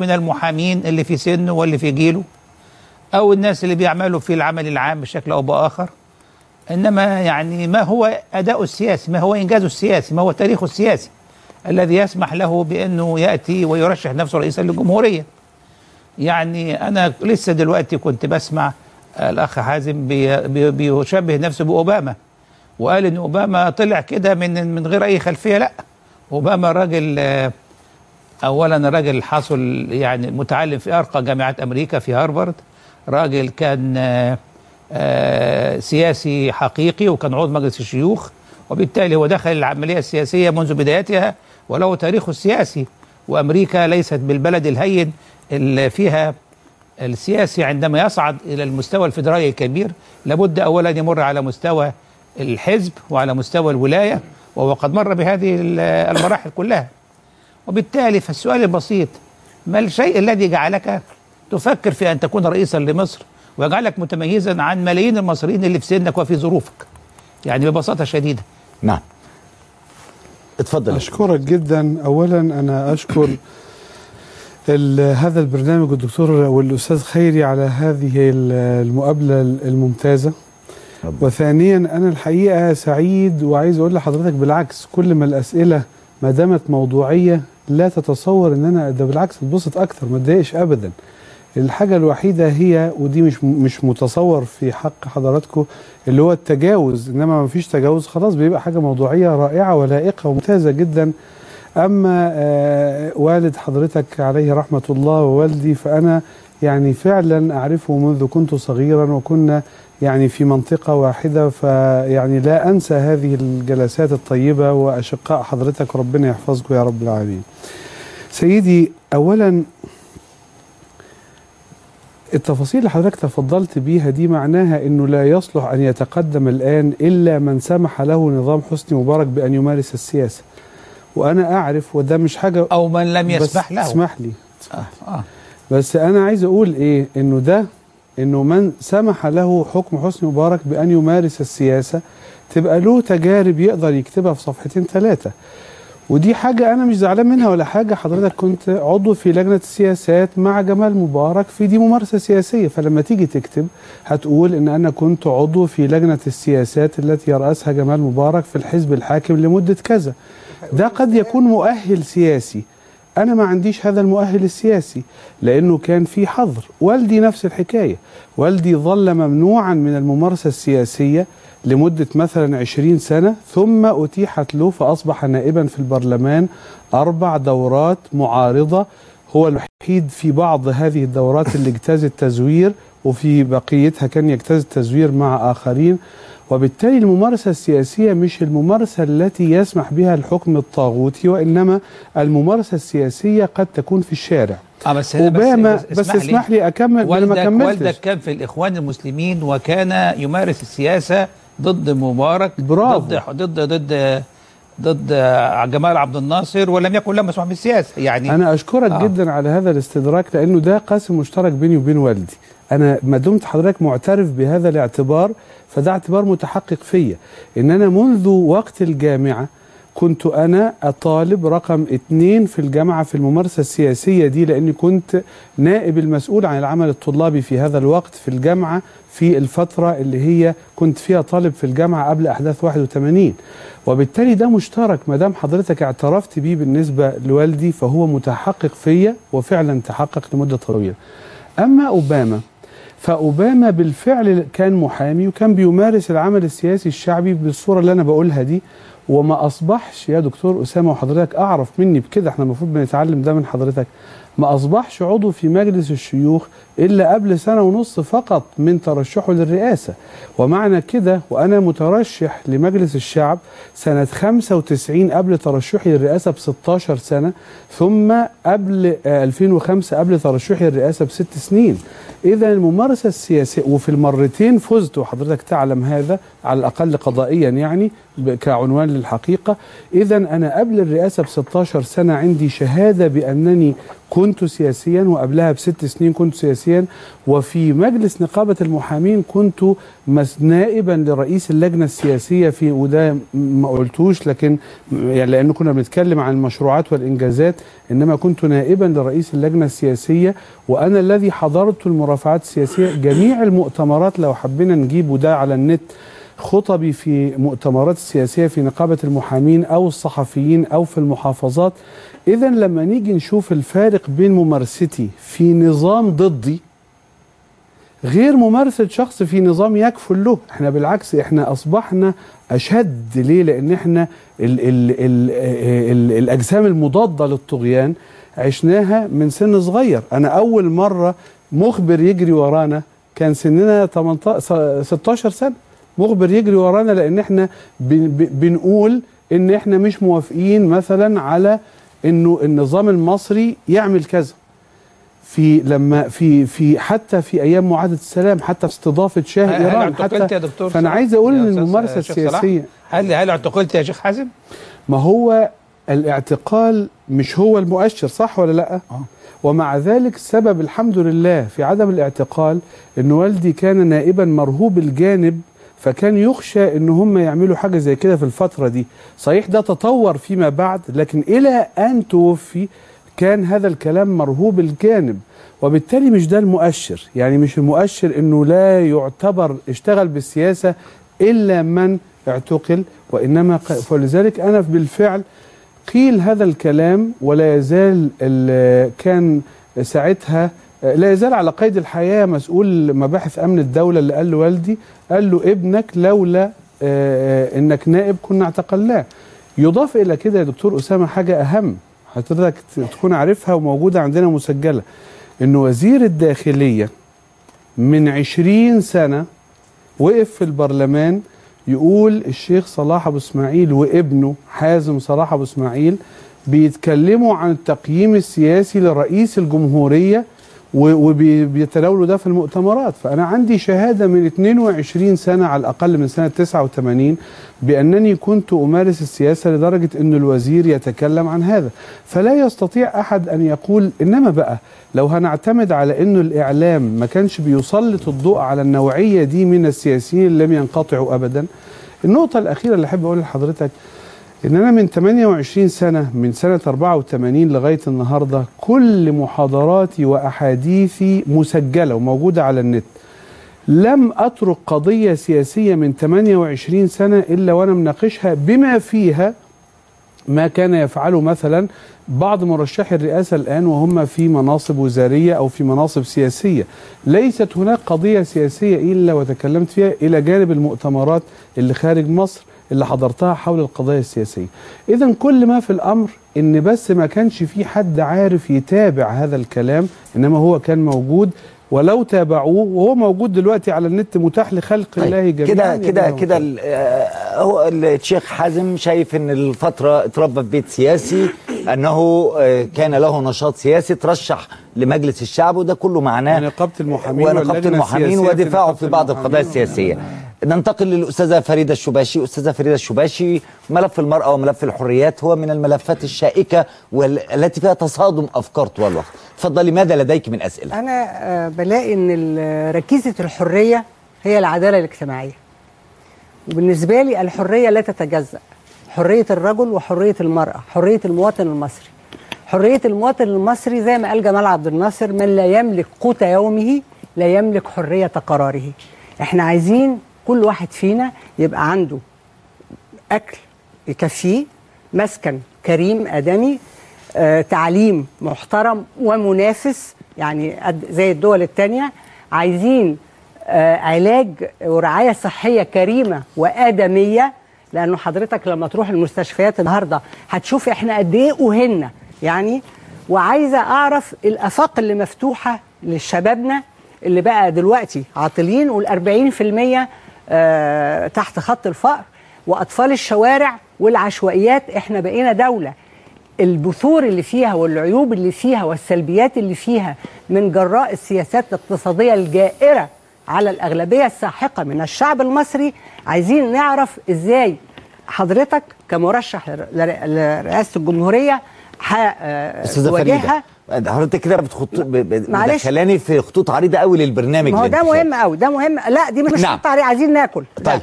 من المحامين اللي في سنه واللي في جيله أو الناس اللي بيعملوا في العمل العام بشكل أو بآخر. إنما يعني ما هو اداؤه السياسي ما هو إنجازه السياسي ما هو تاريخه السياسي الذي يسمح له بأنه يأتي ويرشح نفسه رئيسا للجمهورية. يعني أنا لسه دلوقتي كنت بسمع الأخ حازم بي بي بيشبه نفسه بأوباما وقال إن أوباما طلع كده من من غير أي خلفية لأ أوباما راجل اولا راجل حاصل يعني متعلم في أرقى جامعات أمريكا في هارفارد. راجل كان آه، سياسي حقيقي وكان عضو مجلس الشيوخ وبالتالي هو دخل العملية السياسية منذ بدايتها وله تاريخه السياسي. وأمريكا ليست بالبلد الهين اللي فيها السياسي عندما يصعد إلى المستوى الفيدرالي الكبير. لابد اولا يمر على مستوى الحزب وعلى مستوى الولاية وهو قد مر بهذه ال- المراحل كلها. وبالتالي فالسؤال البسيط ما الشيء الذي جعلك تفكر في أن تكون رئيسا لمصر؟ ويجعلك متميزا عن ملايين المصريين اللي في سنك وفي ظروفك. يعني ببساطة شديدة. نعم. اتفضل. أشكرك جدا. أولا أنا أشكر هذا البرنامج والدكتور والأستاذ خيري على هذه ال- المقابلة الممتازة. وثانيا أنا الحقيقة سعيد وعايز أقول لحضرتك بالعكس كل ما الأسئلة ما دامت موضوعية لا تتصور إن أنا ده بالعكس أتبسط أكتر ما أتضايقش أبدا. الحاجة الوحيدة هي ودي مش مش متصور في حق حضراتكم اللي هو التجاوز. إنما ما فيش تجاوز خلاص بيبقى حاجة موضوعية رائعة ولائقة وممتازة جدا. أما آه، والد حضرتك عليه رحمة الله ووالدي فأنا يعني فعلا أعرفه منذ كنت صغيرا وكنا يعني في منطقة واحدة فيعني لا أنسى هذه الجلسات الطيبة وأشقاء حضرتك ربنا يحفظكم يا رب العالمين سيدي اولا التفاصيل اللي حضرتك تفضلت بيها دي معناها إنه لا يصلح أن يتقدم الآن إلا من سمح له نظام حسني مبارك بأن يمارس السياسة. وأنا أعرف وده مش حاجة أو من لم يسمح له اسمح لي آه. آه. بس أنا عايز أقول إيه إنه ده إنه من سمح له حكم حسني مبارك بأن يمارس السياسة تبقى له تجارب يقدر يكتبها في صفحتين ثلاثة ودي حاجة أنا مش زعلان منها ولا حاجة حضرتك كنت عضو في لجنة السياسات مع جمال مبارك في دي ممارسة سياسية. فلما تيجي تكتب هتقول إن أنا كنت عضو في لجنة السياسات التي يرأسها جمال مبارك في الحزب الحاكم لمدة كذا. ده قد يكون مؤهل سياسي. أنا ما عنديش هذا المؤهل السياسي لأنه كان في حظر. والدي نفس الحكاية. والدي ظل ممنوعا من الممارسة السياسية لمدة مثلا عشرين سنة ثم أتيحت له فأصبح نائبا في البرلمان أربع دورات معارضة. هو الوحيد في بعض هذه الدورات اللي اجتاز التزوير. وفي بقيتها كان يجتاز التزوير مع آخرين وبالتالي الممارسة السياسية مش الممارسة التي يسمح بها الحكم الطاغوتي وإنما الممارسة السياسية قد تكون في الشارع آه بس أوباما بس, اسمح لي أكمل أنا ما والدك كملتش والدك كان في الإخوان المسلمين وكان يمارس السياسة ضد مبارك برافو. ضد ضد ضد ضد جمال عبد الناصر ولم يكن له مسموح بالسياسة يعني أنا أشكرك آه. آه. جدا على هذا الاستدراك لأنه ده قاسم مشترك بيني وبين والدي أنا ما دمت حضرتك معترف بهذا الاعتبار فده اعتبار متحقق فيا. إن أنا منذ وقت الجامعة كنت أنا الطالب رقم اتنين في الجامعة في الممارسة السياسية دي لأني كنت نائب المسؤول عن العمل الطلابي في هذا الوقت في الجامعة في الفترة اللي هي كنت فيها طالب في الجامعة قبل أحداث 81 وبالتالي ده مشترك. ما دام حضرتك اعترفت بيه بالنسبة لوالدي فهو متحقق فيا وفعلا تحقق لمدة طويلة. أما أوباما فأوباما بالفعل كان محامي وكان بيمارس العمل السياسي الشعبي بالصورة اللي أنا بقولها دي. وما أصبحش يا دكتور أسامة وحضرتك أعرف مني بكده إحنا المفروض بنتعلم ده من حضرتك. ما أصبحش عضو في مجلس الشيوخ إلا قبل سنة ونص فقط من ترشحه للرئاسة. ومعنى كده وأنا مترشح لمجلس الشعب سنة 95 قبل ترشحي للرئاسة ب 16 سنة ثم قبل آه، 2005 قبل ترشحي للرئاسة بست سنين. اذا الممارسة السياسية وفي المرتين فزت وحضرتك تعلم هذا على الأقل قضائيا يعني كعنوان للحقيقة. إذا أنا قبل الرئاسة ب 16 سنة عندي شهادة بأنني كنت سياسيا وقبلها بست سنين كنت سياسيا. وفي مجلس نقابة المحامين كنت نائبا لرئيس اللجنة السياسية في وده ما قلتوش لكن يعني لأنه كنا بنتكلم عن المشروعات والإنجازات إنما كنت نائبا لرئيس اللجنة السياسية وأنا الذي حضرت المرافعات السياسية. جميع المؤتمرات لو حبينا نجيبه ده على النت خطبي في مؤتمرات السياسية في نقابة المحامين أو الصحفيين أو في المحافظات. إذا لما نيجي نشوف الفارق بين ممارستي في نظام ضدي غير ممارسة شخص في نظام يكفل له. إحنا بالعكس إحنا أصبحنا أشد. ليه؟ لأن إحنا ال ال ال ال الأجسام المضادة للطغيان عشناها من سن صغير. أنا أول مرة مخبر يجري ورانا كان سننا 18 16 سنة. مخبر يجري ورانا لأن إحنا بن- بن- بنقول إن إحنا مش موافقين مثلا على إنه النظام المصري يعمل كذا. في لما في في حتى في أيام معاهدة السلام حتى في استضافة شاه هل إيران اعتقلت حتى يا دكتور فأنا؟ عايز أقول إن الممارسة؟ السياسية هل هل اعتقلت يا شيخ حازم؟ ما هو الاعتقال مش هو المؤشر صح ولا لأ آه. ومع ذلك السبب الحمد لله في عدم الاعتقال إن والدي كان نائبا مرهوب الجانب فكان يخشى إن هم يعملوا حاجة زي كده في الفترة دي صحيح ده تطور فيما بعد لكن إلى أن توفي كان هذا الكلام مرهوب الجانب وبالتالي مش ده المؤشر. يعني مش المؤشر إنه لا يعتبر اشتغل بالسياسة إلا من اعتقل وإنما فلذلك أنا بالفعل قيل هذا الكلام ولا يزال ال- كان ساعتها لا يزال على قيد الحياة مسؤول مباحث أمن الدولة اللي قال له والدي قال له ابنك لولا إنك نائب كنا اعتقلناه. يضاف إلى كده يا دكتور أسامة حاجة أهم. حضرتك تكون عارفها وموجودة عندنا مسجلة. إن وزير الداخلية من عشرين سنة وقف في البرلمان يقول الشيخ صلاح أبو إسماعيل وابنه حازم صلاح أبو إسماعيل بيتكلموا عن التقييم السياسي لرئيس الجمهورية و- وبيتناولوا ده في المؤتمرات. فأنا عندي شهادة من 22 سنة على الأقل من سنة 89 بأنني كنت أمارس السياسة لدرجة إن الوزير يتكلم عن هذا. فلا يستطيع أحد أن يقول إنما بقى لو هنعتمد على انه الإعلام ما كانش بيسلط الضوء على النوعية دي من السياسيين اللي لم ينقطعوا ابدا. النقطة الأخيرة اللي أحب اقولها لحضرتك إن أنا من 28 سنة من سنة 84 لغاية النهارده كل محاضراتي وأحاديثي مسجلة وموجودة على النت. لم أترك قضية سياسية من 28 سنة إلا وأنا مناقشها بما فيها ما كان يفعله مثلا بعض مرشحي الرئاسة الآن وهم في مناصب وزارية أو في مناصب سياسية. ليست هناك قضية سياسية إلا وتكلمت فيها إلى جانب المؤتمرات اللي خارج مصر. اللي حضرتها حول القضايا السياسية. إذا كل ما في الأمر إن بس ما كانش في حد عارف يتابع هذا الكلام إنما هو كان موجود ولو تابعوه وهو موجود دلوقتي على النت متاح لخلق الله جميعا كده كده كده آه، هو الشيخ حازم شايف إن الفترة اتربى في بيت سياسي أنه آه، كان له نشاط سياسي ترشح لمجلس الشعب وده كله معناه ونقابة المحامين ونقابة المحامين ودفاعه في بعض القضايا السياسية. ننتقل للأستاذة فريدة الشباشي أستاذة فريدة الشباشي ملف المرأة وملف الحريات هو من الملفات الشائكة والتي فيها تصادم أفكار طوال الوقت تفضلي ماذا لديك من أسئلة أنا آه، بلاقي ال- ركيزة الحرية هي العدالة الاجتماعية. وبالنسبة لي الحرية لا تتجزأ. حرية الرجل وحرية المرأة، حرية المواطن المصري. حرية المواطن المصري زي ما قال جمال عبد الناصر من لا يملك قوت يومه لا يملك حرية قراره. إحنا عايزين كل واحد فينا يبقى عنده أكل يكفيه مسكن كريم آدمي آه، تعليم محترم ومنافس يعني زي الدول التانية عايزين آه، علاج ورعاية صحية كريمة وآدمية لأنه حضرتك لما تروح المستشفيات النهاردة هتشوف إحنا قد إيه أهلنا يعني وعايزة أعرف الآفاق اللي مفتوحة لشبابنا اللي بقى دلوقتي عاطلين والأربعين في المية تحت خط الفقر وأطفال الشوارع والعشوائيات إحنا بقينا دولة. البثور اللي فيها والعيوب اللي فيها والسلبيات اللي فيها من جراء السياسات الاقتصادية الجائرة على الأغلبية الساحقة من الشعب المصري عايزين نعرف إزاي حضرتك كمرشح لر- لر- لرئاسة الجمهورية فريدة هتواجهها حضرتك كده بتخط. بتدخلاني في خطوط عريضة قوي للبرنامج ما هو ده. مهم قوي ده مهم لا دي مش نعم. نعم. عايزين ناكل. طيب.